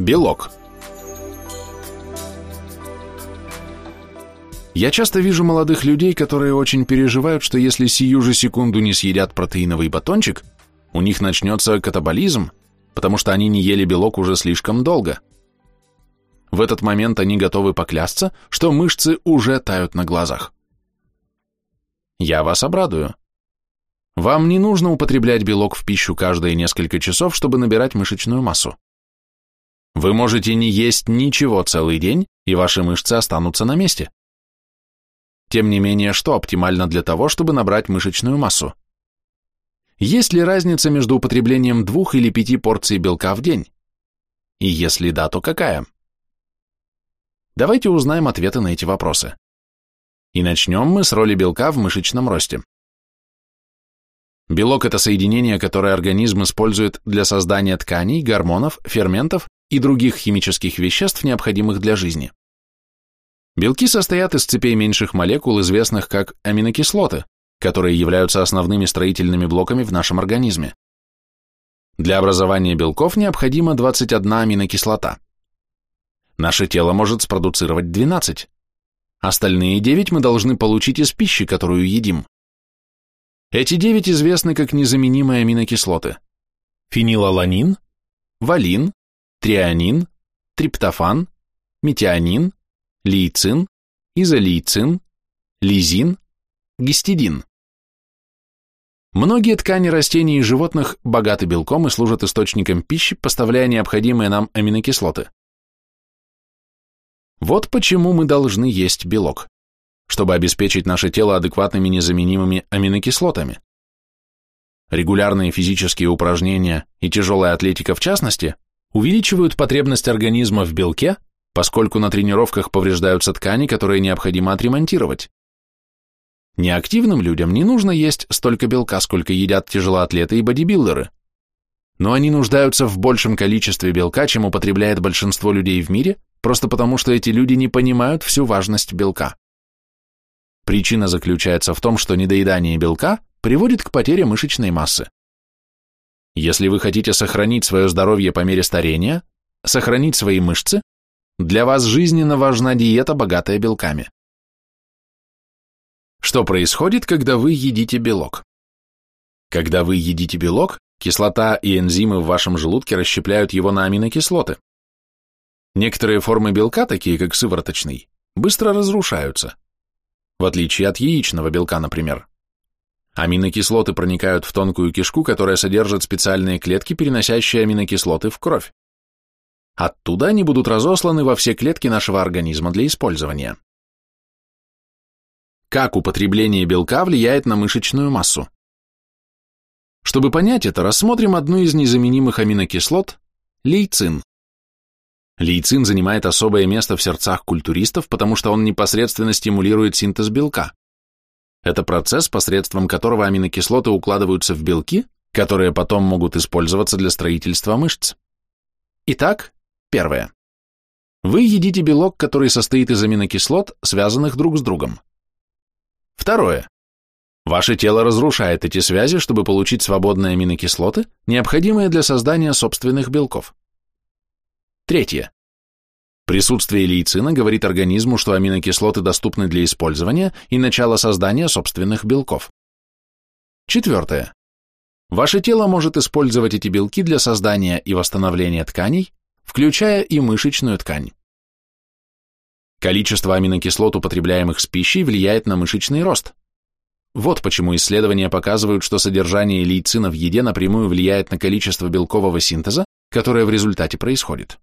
Белок. Я часто вижу молодых людей, которые очень переживают, что если сию же секунду не съедят протеиновый батончик, у них начнется катаболизм, потому что они не ели белок уже слишком долго. В этот момент они готовы поклясться, что мышцы уже тают на глазах. Я вас обрадую. Вам не нужно употреблять белок в пищу каждые несколько часов, чтобы набирать мышечную массу. Вы можете не есть ничего целый день, и ваши мышцы останутся на месте. Тем не менее, что оптимально для того, чтобы набрать мышечную массу? Есть ли разница между употреблением двух или пяти порций белка в день? И если да, то какая? Давайте узнаем ответы на эти вопросы. И начнем мы с роли белка в мышечном росте. Белок – это соединение, которое организм использует для создания тканей, гормонов, ферментов и других химических веществ, необходимых для жизни. Белки состоят из цепей меньших молекул, известных как аминокислоты, которые являются основными строительными блоками в нашем организме. Для образования белков необходима 21 аминокислота. Наше тело может спродуцировать 12. Остальные 9 мы должны получить из пищи, которую едим. Эти 9 известны как незаменимые аминокислоты. Фенилаланин, валин, трианин, триптофан, метионин, лейцин, изолейцин, лизин, гистидин. Многие ткани растений и животных богаты белком и служат источником пищи, поставляя необходимые нам аминокислоты. Вот почему мы должны есть белок, чтобы обеспечить наше тело адекватными незаменимыми аминокислотами. Регулярные физические упражнения и тяжелая атлетика в частности увеличивают потребность организма в белке, поскольку на тренировках повреждаются ткани, которые необходимо отремонтировать. Неактивным людям не нужно есть столько белка, сколько едят тяжелоатлеты и бодибилдеры, но они нуждаются в большем количестве белка, чем употребляет большинство людей в мире, просто потому что эти люди не понимают всю важность белка. Причина заключается в том, что недоедание белка приводит к потере мышечной массы. Если вы хотите сохранить свое здоровье по мере старения, сохранить свои мышцы, для вас жизненно важна диета, богатая белками. Что происходит, когда вы едите белок? Когда вы едите белок, кислота и энзимы в вашем желудке расщепляют его на аминокислоты. Некоторые формы белка, такие как сывороточный, быстро разрушаются, в отличие от яичного белка, например. Аминокислоты проникают в тонкую кишку, которая содержит специальные клетки, переносящие аминокислоты в кровь. Оттуда они будут разосланы во все клетки нашего организма для использования. Как употребление белка влияет на мышечную массу? Чтобы понять это, рассмотрим одну из незаменимых аминокислот – лейцин. Лейцин занимает особое место в сердцах культуристов, потому что он непосредственно стимулирует синтез белка. Это процесс, посредством которого аминокислоты укладываются в белки, которые потом могут использоваться для строительства мышц. Итак, первое. Вы едите белок, который состоит из аминокислот, связанных друг с другом. Второе. Ваше тело разрушает эти связи, чтобы получить свободные аминокислоты, необходимые для создания собственных белков. Третье. Присутствие лейцина говорит организму, что аминокислоты доступны для использования и начало создания собственных белков. Четвертое. Ваше тело может использовать эти белки для создания и восстановления тканей, включая и мышечную ткань. Количество аминокислот, употребляемых с пищей, влияет на мышечный рост. Вот почему исследования показывают, что содержание лейцина в еде напрямую влияет на количество белкового синтеза, которое в результате происходит.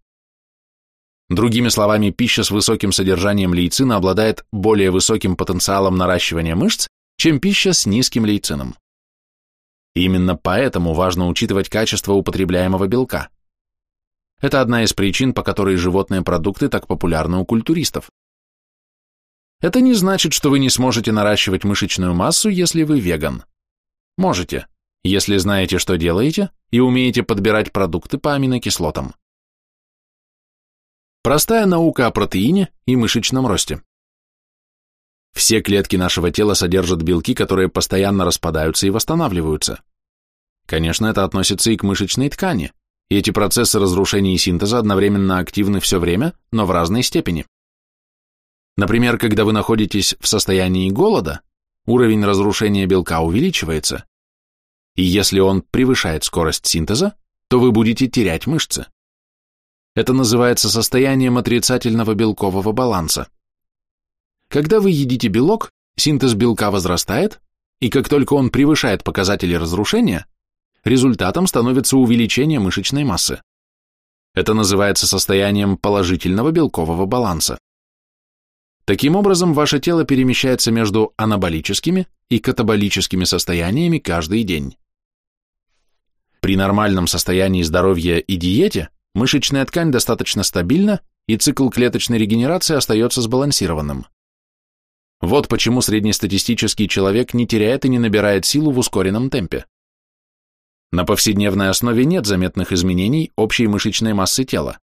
Другими словами, пища с высоким содержанием лейцина обладает более высоким потенциалом наращивания мышц, чем пища с низким лейцином. именно поэтому важно учитывать качество употребляемого белка. Это одна из причин, по которой животные продукты так популярны у культуристов. Это не значит, что вы не сможете наращивать мышечную массу, если вы веган. Можете, если знаете, что делаете, и умеете подбирать продукты по аминокислотам. Простая наука о протеине и мышечном росте. Все клетки нашего тела содержат белки, которые постоянно распадаются и восстанавливаются. Конечно, это относится и к мышечной ткани, и эти процессы разрушения и синтеза одновременно активны все время, но в разной степени. Например, когда вы находитесь в состоянии голода, уровень разрушения белка увеличивается, и если он превышает скорость синтеза, то вы будете терять мышцы. Это называется состоянием отрицательного белкового баланса. Когда вы едите белок, синтез белка возрастает, и как только он превышает показатели разрушения, результатом становится увеличение мышечной массы. Это называется состоянием положительного белкового баланса. Таким образом, ваше тело перемещается между анаболическими и катаболическими состояниями каждый день. При нормальном состоянии здоровья и диете мышечная ткань достаточно стабильна, и цикл клеточной регенерации остается сбалансированным. Вот почему среднестатистический человек не теряет и не набирает силу в ускоренном темпе. На повседневной основе нет заметных изменений общей мышечной массы тела.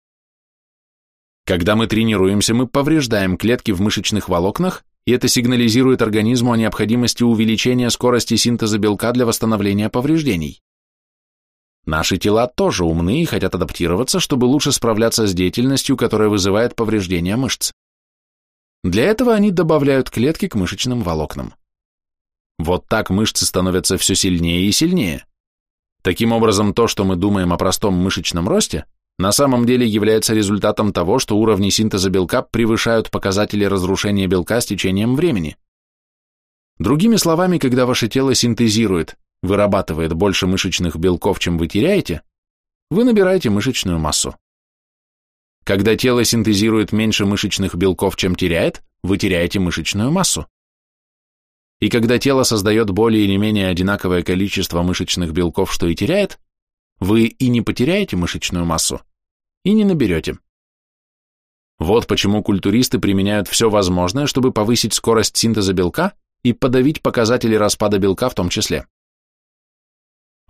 Когда мы тренируемся, мы повреждаем клетки в мышечных волокнах, и это сигнализирует организму о необходимости увеличения скорости синтеза белка для восстановления повреждений. Наши тела тоже умны и хотят адаптироваться, чтобы лучше справляться с деятельностью, которая вызывает повреждения мышц. Для этого они добавляют клетки к мышечным волокнам. Вот так мышцы становятся все сильнее и сильнее. Таким образом, то, что мы думаем о простом мышечном росте, на самом деле является результатом того, что уровни синтеза белка превышают показатели разрушения белка с течением времени. Другими словами, когда ваше тело синтезирует, вырабатывает больше мышечных белков, чем вы теряете, вы набираете мышечную массу. Когда тело синтезирует меньше мышечных белков, чем теряет, вы теряете мышечную массу. И когда тело создает более или менее одинаковое количество мышечных белков, что и теряет, вы и не потеряете мышечную массу, и не наберете. Вот почему культуристы применяют все возможное, чтобы повысить скорость синтеза белка и подавить показатели распада белка в том числе.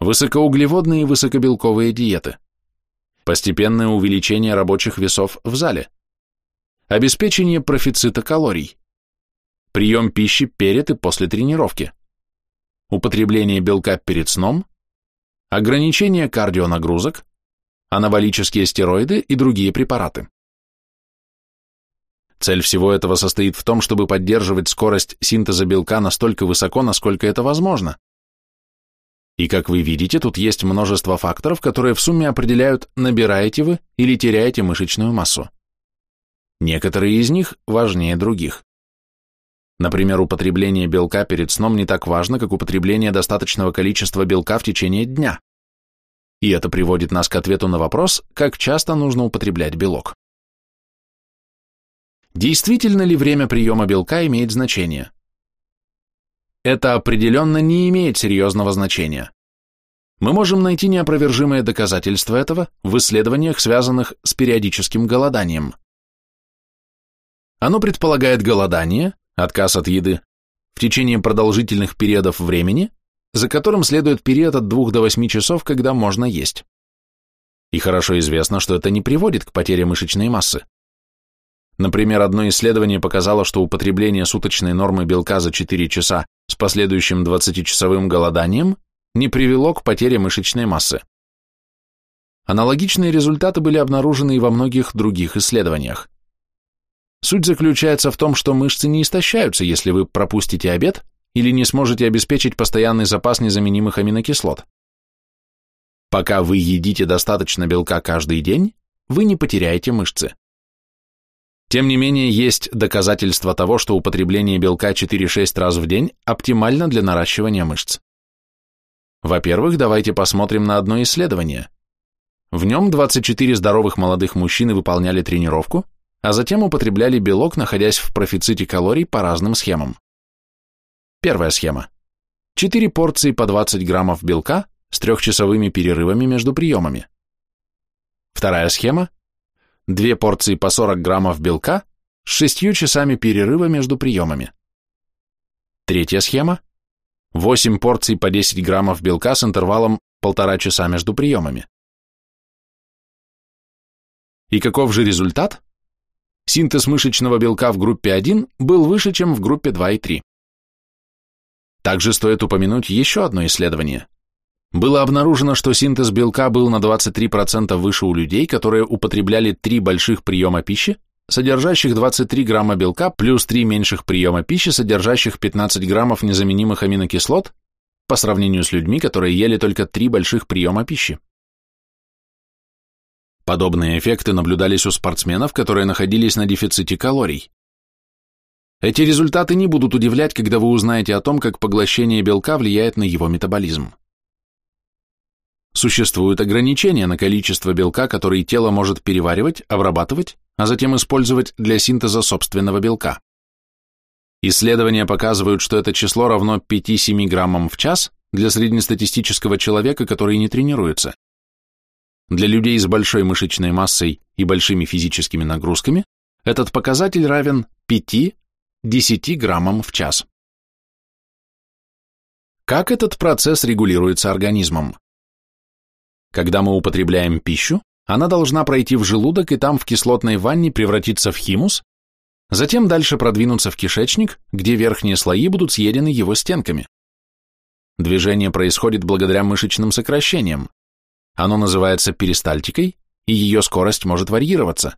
Высокоуглеводные и высокобелковые диеты. Постепенное увеличение рабочих весов в зале. Обеспечение профицита калорий. Прием пищи перед и после тренировки. Употребление белка перед сном. Ограничение кардионагрузок. Анаболические стероиды и другие препараты. Цель всего этого состоит в том, чтобы поддерживать скорость синтеза белка настолько высоко, насколько это возможно, и как вы видите, тут есть множество факторов, которые в сумме определяют, набираете вы или теряете мышечную массу. Некоторые из них важнее других. Например, употребление белка перед сном не так важно, как употребление достаточного количества белка в течение дня. И это приводит нас к ответу на вопрос, как часто нужно употреблять белок. Действительно ли время приема белка имеет значение? Это определенно не имеет серьезного значения. Мы можем найти неопровержимое доказательство этого в исследованиях, связанных с периодическим голоданием. Оно предполагает голодание, отказ от еды, в течение продолжительных периодов времени, за которым следует период от 2 до 8 часов, когда можно есть. И хорошо известно, что это не приводит к потере мышечной массы. Например, одно исследование показало, что употребление суточной нормы белка за 4 часа с последующим 20-часовым голоданием не привело к потере мышечной массы. Аналогичные результаты были обнаружены и во многих других исследованиях. Суть заключается в том, что мышцы не истощаются, если вы пропустите обед или не сможете обеспечить постоянный запас незаменимых аминокислот. Пока вы едите достаточно белка каждый день, вы не потеряете мышцы. Тем не менее, есть доказательства того, что употребление белка 4-6 раз в день оптимально для наращивания мышц. Во-первых, давайте посмотрим на одно исследование. В нем 24 здоровых молодых мужчины выполняли тренировку, а затем употребляли белок, находясь в профиците калорий по разным схемам. Первая схема. 4 порции по 20 граммов белка с трехчасовыми перерывами между приемами. Вторая схема две порции по 40 граммов белка с шестью часами перерыва между приемами. Третья схема – 8 порций по 10 граммов белка с интервалом полтора часа между приемами. И каков же результат? Синтез мышечного белка в группе 1 был выше, чем в группе 2 и 3. Также стоит упомянуть еще одно исследование. Было обнаружено, что синтез белка был на 23% выше у людей, которые употребляли три больших приема пищи, содержащих 23 грамма белка, плюс три меньших приема пищи, содержащих 15 граммов незаменимых аминокислот, по сравнению с людьми, которые ели только три больших приема пищи. Подобные эффекты наблюдались у спортсменов, которые находились на дефиците калорий. Эти результаты не будут удивлять, когда вы узнаете о том, как поглощение белка влияет на его метаболизм. Существуют ограничения на количество белка, который тело может переваривать, обрабатывать, а затем использовать для синтеза собственного белка. Исследования показывают, что это число равно 5-7 граммам в час для среднестатистического человека, который не тренируется. Для людей с большой мышечной массой и большими физическими нагрузками этот показатель равен 5-10 граммам в час. Как этот процесс регулируется организмом? Когда мы употребляем пищу, она должна пройти в желудок и там в кислотной ванне превратиться в химус, затем дальше продвинуться в кишечник, где верхние слои будут съедены его стенками. Движение происходит благодаря мышечным сокращениям. Оно называется перистальтикой, и ее скорость может варьироваться.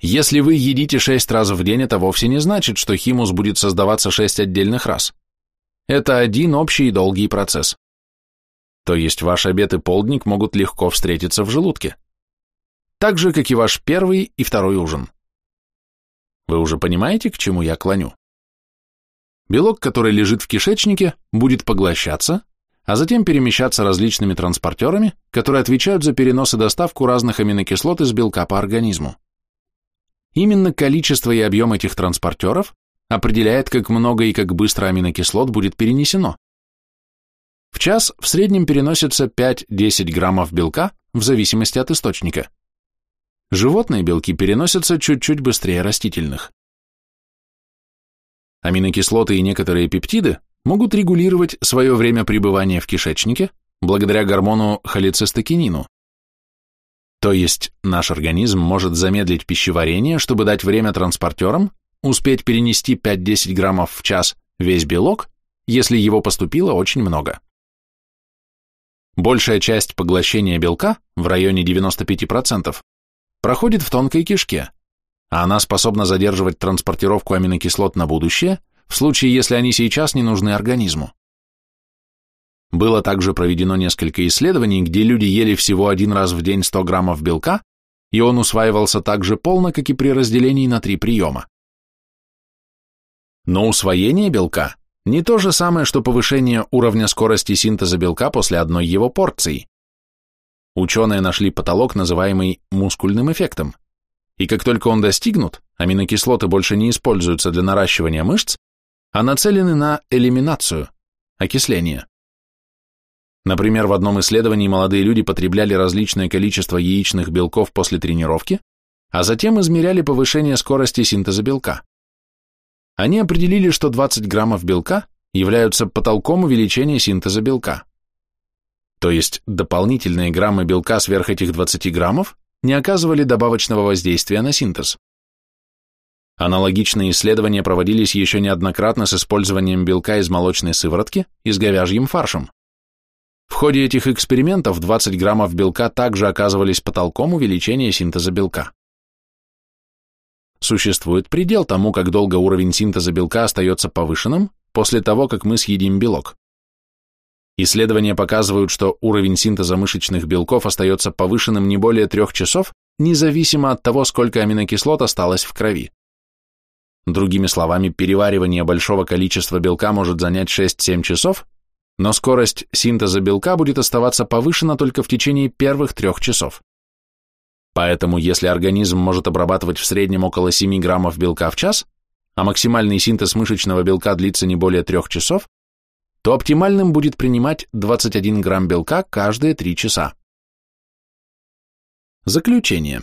Если вы едите 6 раз в день, это вовсе не значит, что химус будет создаваться 6 отдельных раз. Это один общий и долгий процесс то есть ваш обед и полдник могут легко встретиться в желудке. Так же, как и ваш первый и второй ужин. Вы уже понимаете, к чему я клоню? Белок, который лежит в кишечнике, будет поглощаться, а затем перемещаться различными транспортерами, которые отвечают за перенос и доставку разных аминокислот из белка по организму. Именно количество и объем этих транспортеров определяет, как много и как быстро аминокислот будет перенесено. В час в среднем переносится 5-10 граммов белка в зависимости от источника. Животные белки переносятся чуть-чуть быстрее растительных. Аминокислоты и некоторые пептиды могут регулировать свое время пребывания в кишечнике благодаря гормону холецистокинину. То есть наш организм может замедлить пищеварение, чтобы дать время транспортерам успеть перенести 5-10 граммов в час весь белок, если его поступило очень много. Большая часть поглощения белка, в районе 95%, проходит в тонкой кишке, а она способна задерживать транспортировку аминокислот на будущее, в случае, если они сейчас не нужны организму. Было также проведено несколько исследований, где люди ели всего один раз в день 100 граммов белка, и он усваивался так же полно, как и при разделении на три приема. Но усвоение белка не то же самое, что повышение уровня скорости синтеза белка после одной его порции. Ученые нашли потолок, называемый мускульным эффектом. И как только он достигнут, аминокислоты больше не используются для наращивания мышц, а нацелены на элиминацию, окисление. Например, в одном исследовании молодые люди потребляли различное количество яичных белков после тренировки, а затем измеряли повышение скорости синтеза белка они определили, что 20 граммов белка являются потолком увеличения синтеза белка. То есть дополнительные граммы белка сверх этих 20 граммов не оказывали добавочного воздействия на синтез. Аналогичные исследования проводились еще неоднократно с использованием белка из молочной сыворотки и с говяжьим фаршем. В ходе этих экспериментов 20 граммов белка также оказывались потолком увеличения синтеза белка. Существует предел тому, как долго уровень синтеза белка остается повышенным после того, как мы съедим белок. Исследования показывают, что уровень синтеза мышечных белков остается повышенным не более трех часов, независимо от того, сколько аминокислот осталось в крови. Другими словами, переваривание большого количества белка может занять 6-7 часов, но скорость синтеза белка будет оставаться повышена только в течение первых трех часов. Поэтому, если организм может обрабатывать в среднем около 7 граммов белка в час, а максимальный синтез мышечного белка длится не более 3 часов, то оптимальным будет принимать 21 грамм белка каждые 3 часа. Заключение.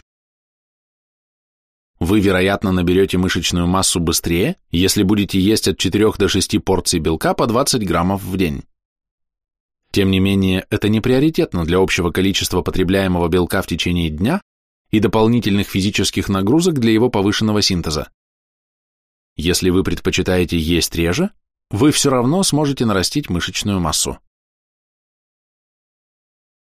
Вы, вероятно, наберете мышечную массу быстрее, если будете есть от 4 до 6 порций белка по 20 граммов в день. Тем не менее, это не приоритетно для общего количества потребляемого белка в течение дня, и дополнительных физических нагрузок для его повышенного синтеза. Если вы предпочитаете есть реже, вы все равно сможете нарастить мышечную массу.